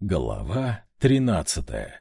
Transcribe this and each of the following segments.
Голова тринадцатая.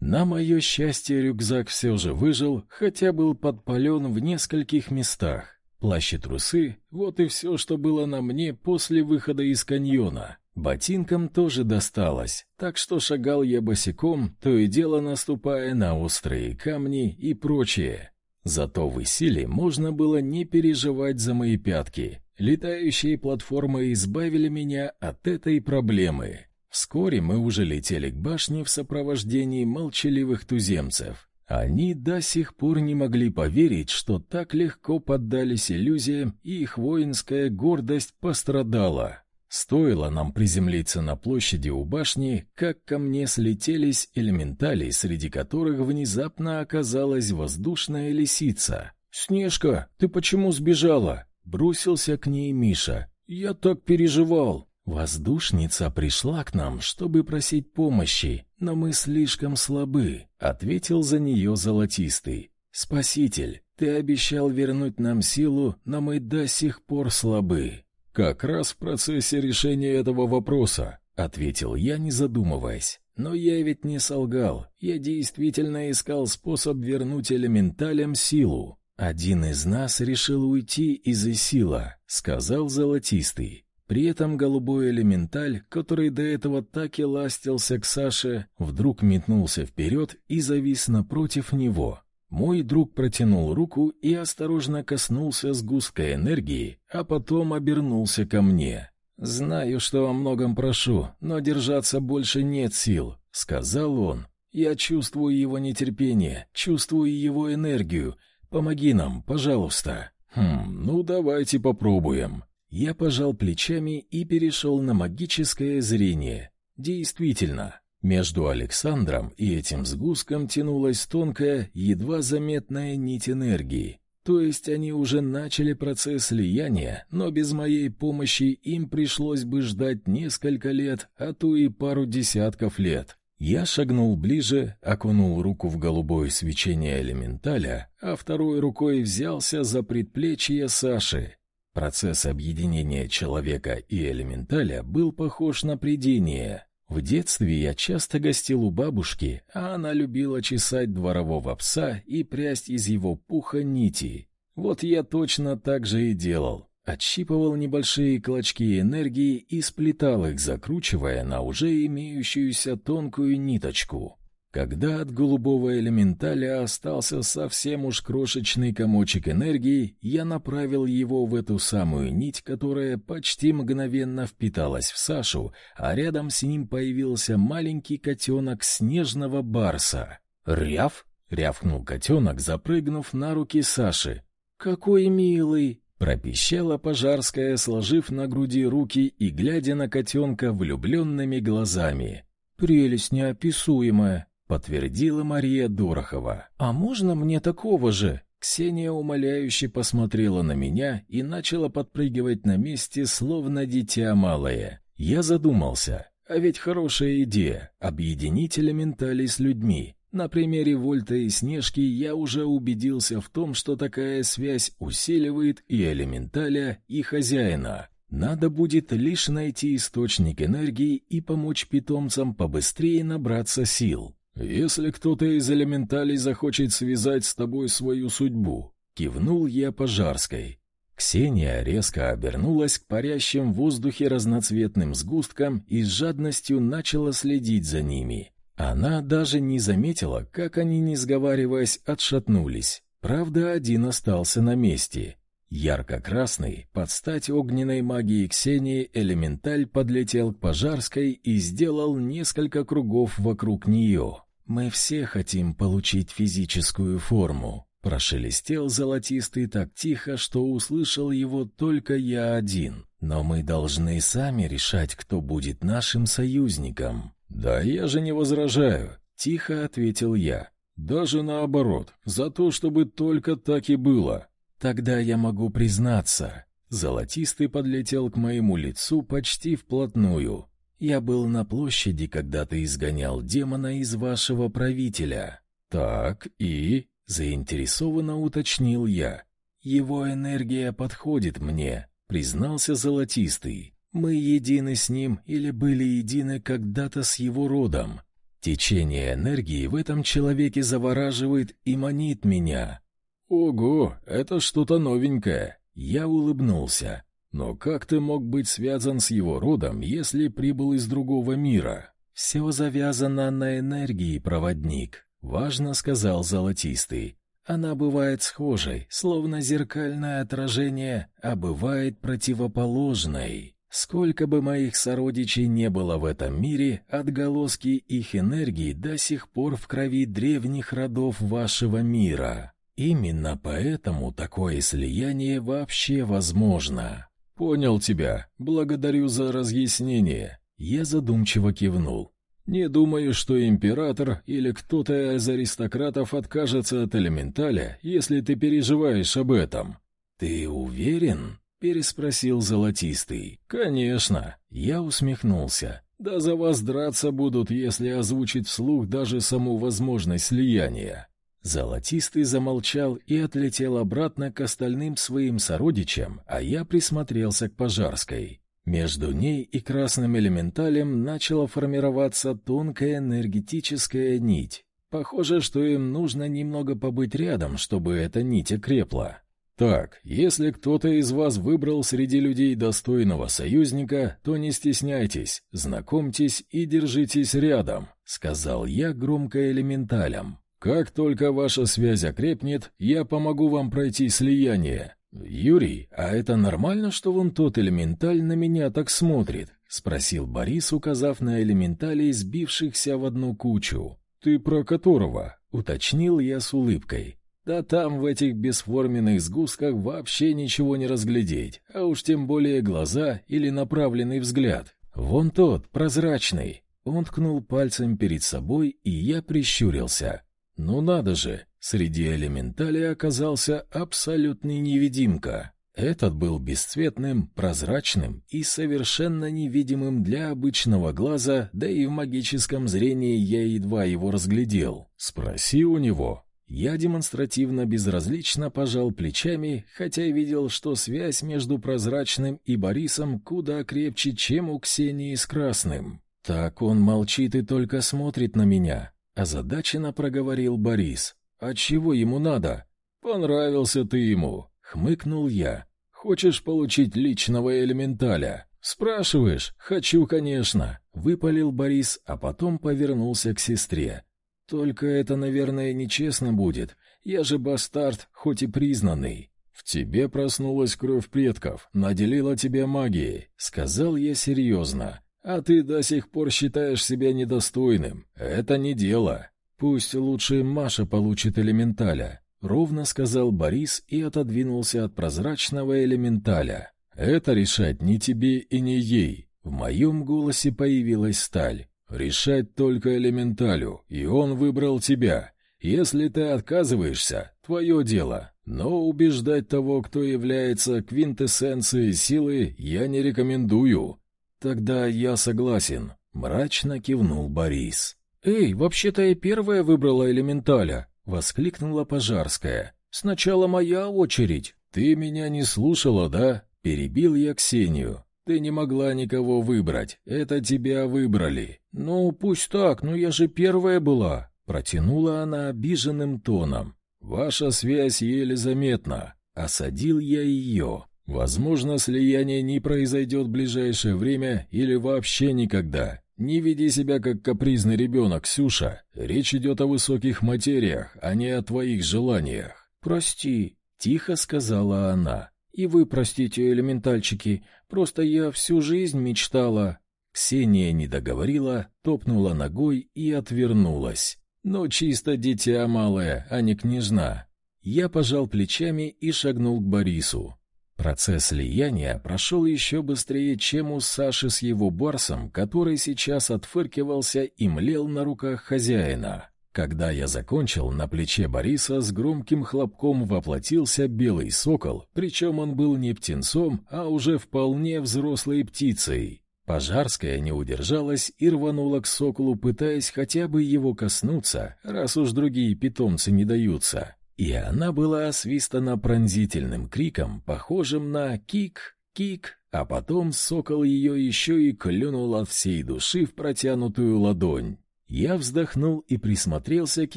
На мое счастье, рюкзак все же выжил, хотя был подпален в нескольких местах. Плащ и трусы — вот и все, что было на мне после выхода из каньона. Ботинкам тоже досталось, так что шагал я босиком, то и дело наступая на острые камни и прочее. Зато в Исиле можно было не переживать за мои пятки. Летающие платформы избавили меня от этой проблемы. Вскоре мы уже летели к башне в сопровождении молчаливых туземцев. Они до сих пор не могли поверить, что так легко поддались иллюзиям, и их воинская гордость пострадала. Стоило нам приземлиться на площади у башни, как ко мне слетелись элементали, среди которых внезапно оказалась воздушная лисица. «Снежка, ты почему сбежала?» Бросился к ней Миша. «Я так переживал!» «Воздушница пришла к нам, чтобы просить помощи, но мы слишком слабы», — ответил за нее Золотистый. «Спаситель, ты обещал вернуть нам силу, но мы до сих пор слабы». «Как раз в процессе решения этого вопроса», — ответил я, не задумываясь. «Но я ведь не солгал. Я действительно искал способ вернуть элементалям силу. Один из нас решил уйти из Исила», — сказал Золотистый. При этом голубой элементаль, который до этого так и ластился к Саше, вдруг метнулся вперед и завис напротив него. Мой друг протянул руку и осторожно коснулся сгустка энергии, а потом обернулся ко мне. «Знаю, что о многом прошу, но держаться больше нет сил», — сказал он. «Я чувствую его нетерпение, чувствую его энергию. Помоги нам, пожалуйста». «Хм, ну давайте попробуем», я пожал плечами и перешел на магическое зрение. Действительно, между Александром и этим сгустком тянулась тонкая, едва заметная нить энергии. То есть они уже начали процесс слияния, но без моей помощи им пришлось бы ждать несколько лет, а то и пару десятков лет. Я шагнул ближе, окунул руку в голубое свечение элементаля, а второй рукой взялся за предплечье Саши. Процесс объединения человека и элементаля был похож на придение. В детстве я часто гостил у бабушки, а она любила чесать дворового пса и прясть из его пуха нити. Вот я точно так же и делал. Отщипывал небольшие клочки энергии и сплетал их, закручивая на уже имеющуюся тонкую ниточку. Когда от голубого элементаля остался совсем уж крошечный комочек энергии, я направил его в эту самую нить, которая почти мгновенно впиталась в Сашу, а рядом с ним появился маленький котенок снежного барса. «Ряв!» — рявкнул котенок, запрыгнув на руки Саши. «Какой милый!» — пропищала Пожарская, сложив на груди руки и глядя на котенка влюбленными глазами. «Прелесть неописуемая!» Подтвердила Мария Дорохова. А можно мне такого же? Ксения умоляюще посмотрела на меня и начала подпрыгивать на месте, словно дитя малое. Я задумался. А ведь хорошая идея объединить элементали с людьми. На примере Вольта и Снежки я уже убедился в том, что такая связь усиливает и элементаля, и хозяина. Надо будет лишь найти источник энергии и помочь питомцам побыстрее набраться сил. «Если кто-то из элементалей захочет связать с тобой свою судьбу», — кивнул я Пожарской. Ксения резко обернулась к парящим в воздухе разноцветным сгусткам и с жадностью начала следить за ними. Она даже не заметила, как они, не сговариваясь, отшатнулись. Правда, один остался на месте. Ярко-красный, под стать огненной магии Ксении, элементаль подлетел к Пожарской и сделал несколько кругов вокруг нее. Мы все хотим получить физическую форму, прошелестел золотистый так тихо, что услышал его только я один. Но мы должны сами решать, кто будет нашим союзником. Да я же не возражаю, тихо ответил я. Даже наоборот, за то, чтобы только так и было. Тогда я могу признаться. Золотистый подлетел к моему лицу почти вплотную. Я был на площади, когда ты изгонял демона из вашего правителя. Так и заинтересованно уточнил я. Его энергия подходит мне, признался золотистый. Мы едины с ним или были едины когда-то с его родом. Течение энергии в этом человеке завораживает и манит меня. Ого, это что-то новенькое. Я улыбнулся. Но как ты мог быть связан с его родом, если прибыл из другого мира? Все завязано на энергии, проводник, важно сказал золотистый. Она бывает схожей, словно зеркальное отражение, а бывает противоположной. Сколько бы моих сородичей не было в этом мире, отголоски их энергии до сих пор в крови древних родов вашего мира. Именно поэтому такое слияние вообще возможно. Понял тебя. Благодарю за разъяснение. Я задумчиво кивнул. Не думаю, что император или кто-то из аристократов откажется от элементаля, если ты переживаешь об этом. Ты уверен? переспросил золотистый. Конечно, я усмехнулся. Да за вас драться будут, если озвучить вслух даже саму возможность слияния. Золотистый замолчал и отлетел обратно к остальным своим сородичам, а я присмотрелся к Пожарской. Между ней и красным элементалем начала формироваться тонкая энергетическая нить. Похоже, что им нужно немного побыть рядом, чтобы эта нить окрепла. Так, если кто-то из вас выбрал среди людей достойного союзника, то не стесняйтесь, знакомьтесь и держитесь рядом, сказал я громко элементалям. Как только ваша связь окрепнет, я помогу вам пройти слияние. Юрий, а это нормально, что вон тот элементаль на меня так смотрит? спросил Борис, указав на элементалей, сбившихся в одну кучу. Ты про которого? уточнил я с улыбкой. Да там в этих бесформенных сгустках вообще ничего не разглядеть, а уж тем более глаза или направленный взгляд. Вон тот, прозрачный. Он ткнул пальцем перед собой, и я прищурился. Ну надо же, среди элементалей оказался абсолютный невидимка. Этот был бесцветным, прозрачным и совершенно невидимым для обычного глаза, да и в магическом зрении я едва его разглядел. Спроси у него, я демонстративно безразлично пожал плечами, хотя и видел, что связь между прозрачным и Борисом куда крепче, чем у Ксении с красным. Так он молчит и только смотрит на меня, озадаченно проговорил Борис. А чего ему надо? Понравился ты ему, хмыкнул я. Хочешь получить личного элементаля? Спрашиваешь? Хочу, конечно, выпалил Борис, а потом повернулся к сестре. Только это, наверное, нечестно будет. Я же бастард, хоть и признанный. В тебе проснулась кровь предков, наделила тебя магией, сказал я серьезно. А ты до сих пор считаешь себя недостойным. Это не дело. Пусть лучше Маша получит элементаля, ровно сказал Борис и отодвинулся от прозрачного элементаля. Это решать не тебе и не ей. В моем голосе появилась сталь. Решать только элементалю, и он выбрал тебя. Если ты отказываешься, твое дело. Но убеждать того, кто является квинтэссенцией силы, я не рекомендую. Тогда я согласен, мрачно кивнул Борис. Эй, вообще-то я первая выбрала элементаля, воскликнула Пожарская. Сначала моя очередь. Ты меня не слушала, да? перебил я Ксению. Ты не могла никого выбрать, это тебя выбрали. Ну, пусть так, но я же первая была, протянула она обиженным тоном. Ваша связь еле заметна, осадил я ее. Возможно, слияние не произойдет в ближайшее время или вообще никогда. Не веди себя как капризный ребенок, Ксюша. Речь идет о высоких материях, а не о твоих желаниях. Прости, тихо сказала она. И вы простите, элементальчики, просто я всю жизнь мечтала. Ксения не договорила, топнула ногой и отвернулась. Но чисто дитя малое, а не княжна. Я пожал плечами и шагнул к Борису. Процесс слияния прошел еще быстрее, чем у Саши с его барсом, который сейчас отфыркивался и млел на руках хозяина. Когда я закончил, на плече Бориса с громким хлопком воплотился белый сокол, причем он был не птенцом, а уже вполне взрослой птицей. Пожарская не удержалась и рванула к соколу, пытаясь хотя бы его коснуться, раз уж другие питомцы не даются. И она была освистана пронзительным криком, похожим на «кик, кик», а потом сокол ее еще и клюнул от всей души в протянутую ладонь. Я вздохнул и присмотрелся к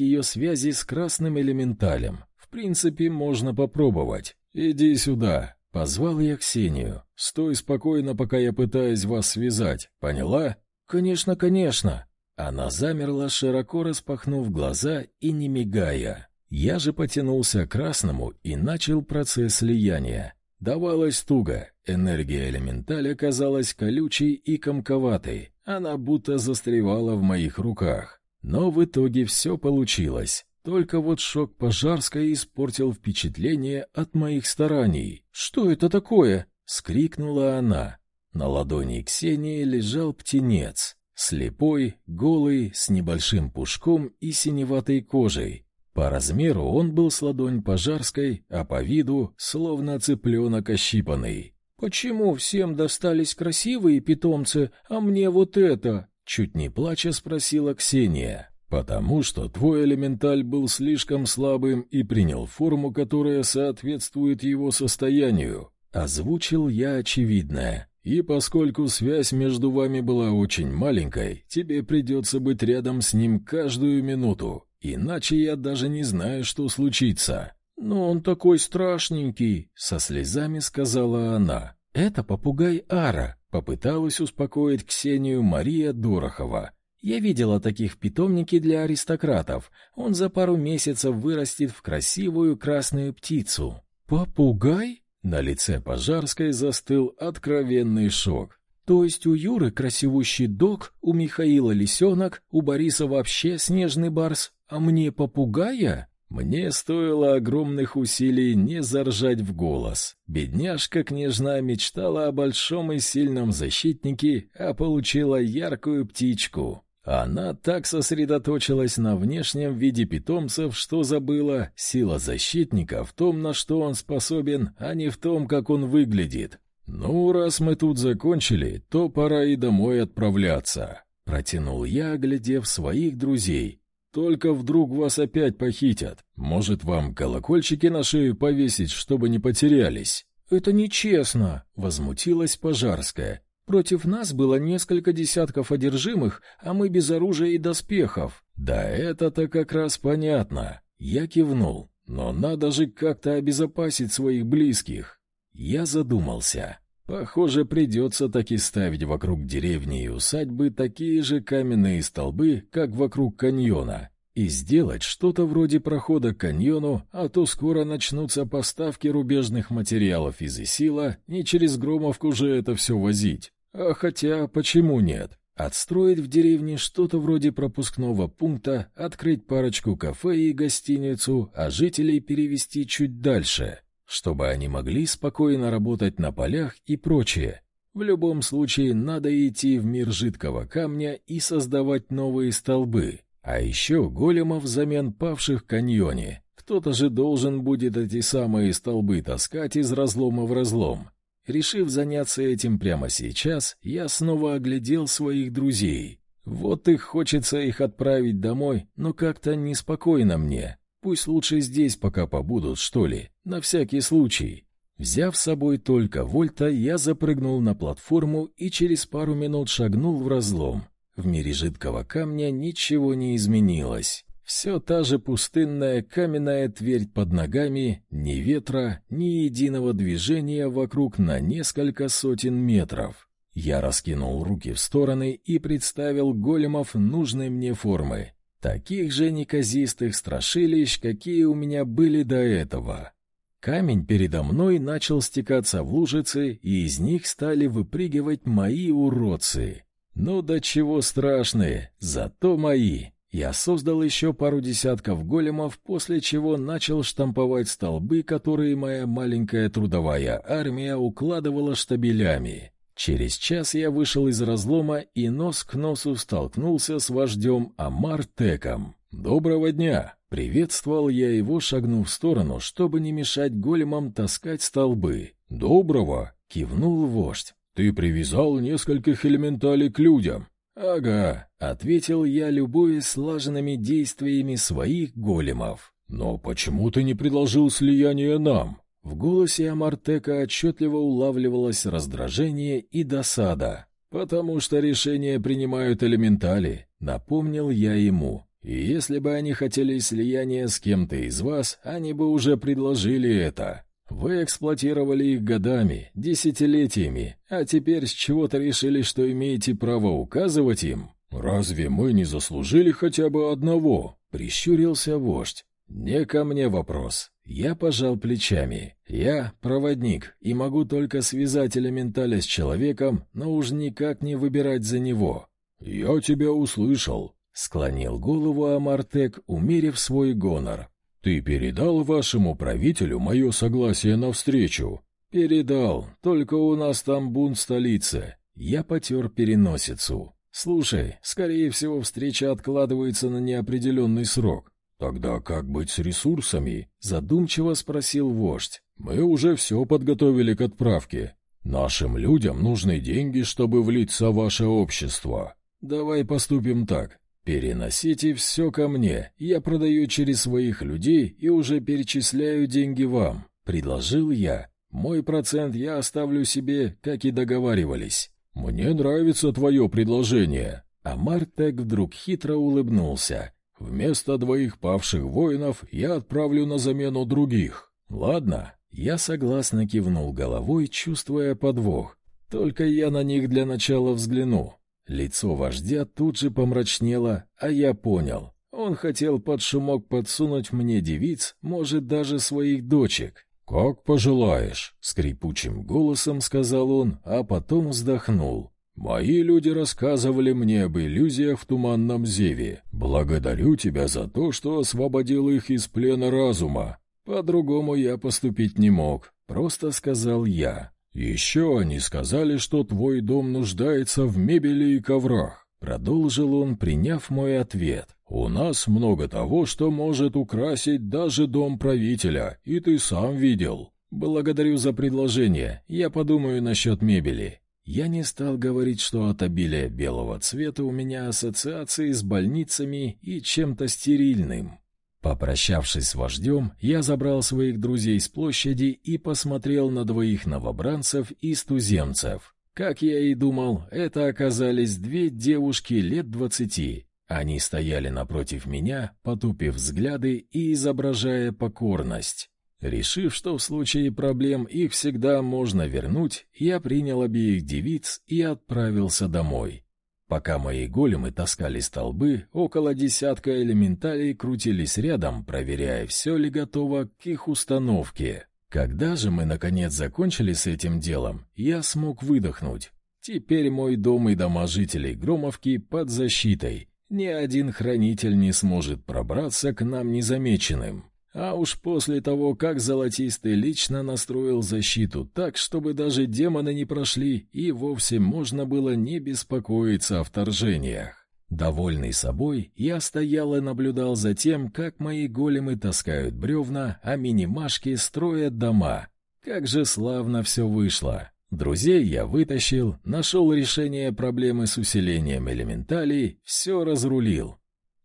ее связи с красным элементалем. В принципе, можно попробовать. «Иди сюда», — позвал я Ксению. «Стой спокойно, пока я пытаюсь вас связать. Поняла?» «Конечно, конечно». Она замерла, широко распахнув глаза и не мигая. Я же потянулся к красному и начал процесс слияния. Давалось туго, энергия элементаля казалась колючей и комковатой, она будто застревала в моих руках. Но в итоге все получилось. Только вот шок Пожарской испортил впечатление от моих стараний. «Что это такое?» — скрикнула она. На ладони Ксении лежал птенец. Слепой, голый, с небольшим пушком и синеватой кожей. По размеру он был с ладонь пожарской, а по виду словно цыпленок ощипанный. «Почему всем достались красивые питомцы, а мне вот это?» Чуть не плача спросила Ксения. «Потому что твой элементаль был слишком слабым и принял форму, которая соответствует его состоянию», — озвучил я очевидное. «И поскольку связь между вами была очень маленькой, тебе придется быть рядом с ним каждую минуту. Иначе я даже не знаю, что случится. Но он такой страшненький, со слезами сказала она. Это попугай Ара, попыталась успокоить Ксению Мария Дорохова. Я видела таких в питомнике для аристократов. Он за пару месяцев вырастет в красивую красную птицу. Попугай? На лице Пожарской застыл откровенный шок. То есть у Юры красивущий дог, у Михаила лисенок, у Бориса вообще снежный барс, а мне попугая? Мне стоило огромных усилий не заржать в голос. Бедняжка княжна мечтала о большом и сильном защитнике, а получила яркую птичку. Она так сосредоточилась на внешнем виде питомцев, что забыла, сила защитника в том, на что он способен, а не в том, как он выглядит. «Ну, раз мы тут закончили, то пора и домой отправляться», — протянул я, оглядев своих друзей. «Только вдруг вас опять похитят. Может, вам колокольчики на шею повесить, чтобы не потерялись?» «Это нечестно», — возмутилась Пожарская. «Против нас было несколько десятков одержимых, а мы без оружия и доспехов». «Да это-то как раз понятно». Я кивнул. «Но надо же как-то обезопасить своих близких». Я задумался. Похоже, придется таки ставить вокруг деревни и усадьбы такие же каменные столбы, как вокруг каньона, и сделать что-то вроде прохода к каньону, а то скоро начнутся поставки рубежных материалов из Исила, и через Громовку же это все возить. А хотя, почему нет? Отстроить в деревне что-то вроде пропускного пункта, открыть парочку кафе и гостиницу, а жителей перевести чуть дальше — чтобы они могли спокойно работать на полях и прочее. В любом случае надо идти в мир жидкого камня и создавать новые столбы, а еще големов взамен павших в каньоне. Кто-то же должен будет эти самые столбы таскать из разлома в разлом. Решив заняться этим прямо сейчас, я снова оглядел своих друзей. Вот их хочется их отправить домой, но как-то неспокойно мне. Пусть лучше здесь пока побудут, что ли, на всякий случай. Взяв с собой только Вольта, я запрыгнул на платформу и через пару минут шагнул в разлом. В мире жидкого камня ничего не изменилось. Все та же пустынная каменная твердь под ногами, ни ветра, ни единого движения вокруг на несколько сотен метров. Я раскинул руки в стороны и представил големов нужной мне формы. Таких же неказистых страшилищ, какие у меня были до этого. Камень передо мной начал стекаться в лужицы, и из них стали выпрыгивать мои уродцы. Ну да чего страшные, зато мои. Я создал еще пару десятков големов, после чего начал штамповать столбы, которые моя маленькая трудовая армия укладывала штабелями. Через час я вышел из разлома и нос к носу столкнулся с вождем Амар-Теком. «Доброго дня!» — приветствовал я его, шагнув в сторону, чтобы не мешать големам таскать столбы. «Доброго!» — кивнул вождь. «Ты привязал нескольких элементалей к людям». «Ага», — ответил я, любуясь слаженными действиями своих големов. «Но почему ты не предложил слияние нам?» В голосе Амартека отчетливо улавливалось раздражение и досада. «Потому что решения принимают элементали», — напомнил я ему. «И если бы они хотели слияния с кем-то из вас, они бы уже предложили это. Вы эксплуатировали их годами, десятилетиями, а теперь с чего-то решили, что имеете право указывать им? Разве мы не заслужили хотя бы одного?» — прищурился вождь. «Не ко мне вопрос. Я пожал плечами. Я проводник и могу только связать элементаля с человеком, но уж никак не выбирать за него. Я тебя услышал, склонил голову Амартек, умерив свой гонор. Ты передал вашему правителю мое согласие на встречу? Передал, только у нас там бунт в столице. Я потер переносицу. Слушай, скорее всего, встреча откладывается на неопределенный срок. «Тогда как быть с ресурсами?» — задумчиво спросил вождь. «Мы уже все подготовили к отправке. Нашим людям нужны деньги, чтобы влиться в ваше общество. Давай поступим так. Переносите все ко мне. Я продаю через своих людей и уже перечисляю деньги вам», — предложил я. «Мой процент я оставлю себе, как и договаривались». «Мне нравится твое предложение». А Мартек вдруг хитро улыбнулся. Вместо двоих павших воинов я отправлю на замену других. Ладно, я согласно кивнул головой, чувствуя подвох. Только я на них для начала взгляну. Лицо вождя тут же помрачнело, а я понял. Он хотел под шумок подсунуть мне девиц, может, даже своих дочек. «Как пожелаешь», — скрипучим голосом сказал он, а потом вздохнул. Мои люди рассказывали мне об иллюзиях в туманном зеве. Благодарю тебя за то, что освободил их из плена разума. По-другому я поступить не мог, просто сказал я. Еще они сказали, что твой дом нуждается в мебели и коврах. Продолжил он, приняв мой ответ. «У нас много того, что может украсить даже дом правителя, и ты сам видел. Благодарю за предложение, я подумаю насчет мебели. Я не стал говорить, что от обилия белого цвета у меня ассоциации с больницами и чем-то стерильным. Попрощавшись с вождем, я забрал своих друзей с площади и посмотрел на двоих новобранцев из туземцев. Как я и думал, это оказались две девушки лет двадцати. Они стояли напротив меня, потупив взгляды и изображая покорность. Решив, что в случае проблем их всегда можно вернуть, я принял обеих девиц и отправился домой. Пока мои големы таскали столбы, около десятка элементалей крутились рядом, проверяя, все ли готово к их установке. Когда же мы наконец закончили с этим делом, я смог выдохнуть. Теперь мой дом и дома жителей Громовки под защитой. Ни один хранитель не сможет пробраться к нам незамеченным. А уж после того, как Золотистый лично настроил защиту так, чтобы даже демоны не прошли, и вовсе можно было не беспокоиться о вторжениях. Довольный собой, я стоял и наблюдал за тем, как мои големы таскают бревна, а минимашки строят дома. Как же славно все вышло! Друзей я вытащил, нашел решение проблемы с усилением элементалей, все разрулил.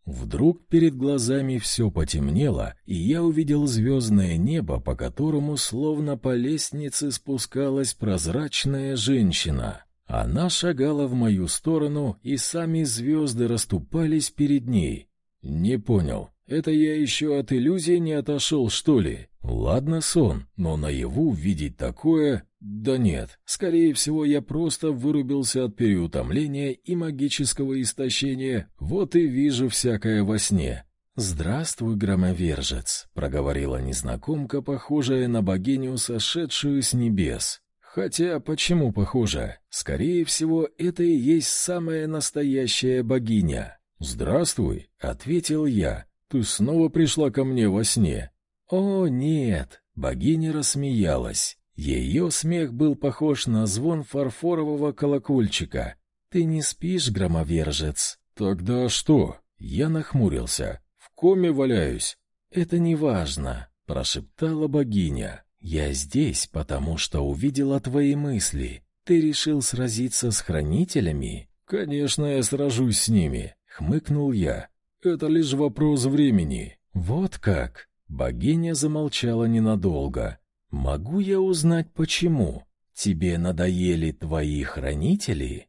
Вдруг перед глазами все потемнело, и я увидел звездное небо, по которому словно по лестнице спускалась прозрачная женщина. Она шагала в мою сторону, и сами звезды расступались перед ней. Не понял, это я еще от иллюзии не отошел, что ли? Ладно, сон, но наяву видеть такое... Да нет, скорее всего, я просто вырубился от переутомления и магического истощения, вот и вижу всякое во сне. «Здравствуй, громовержец», — проговорила незнакомка, похожая на богиню, сошедшую с небес. Хотя, почему похожа? Скорее всего, это и есть самая настоящая богиня. «Здравствуй», — ответил я. «Ты снова пришла ко мне во сне». «О, нет!» — богиня рассмеялась. Ее смех был похож на звон фарфорового колокольчика. «Ты не спишь, громовержец?» «Тогда что?» Я нахмурился. «В коме валяюсь». «Это не важно», — прошептала богиня. «Я здесь, потому что увидела твои мысли. Ты решил сразиться с хранителями?» «Конечно, я сражусь с ними», — хмыкнул я. «Это лишь вопрос времени». «Вот как?» Богиня замолчала ненадолго. Могу я узнать почему? Тебе надоели твои хранители?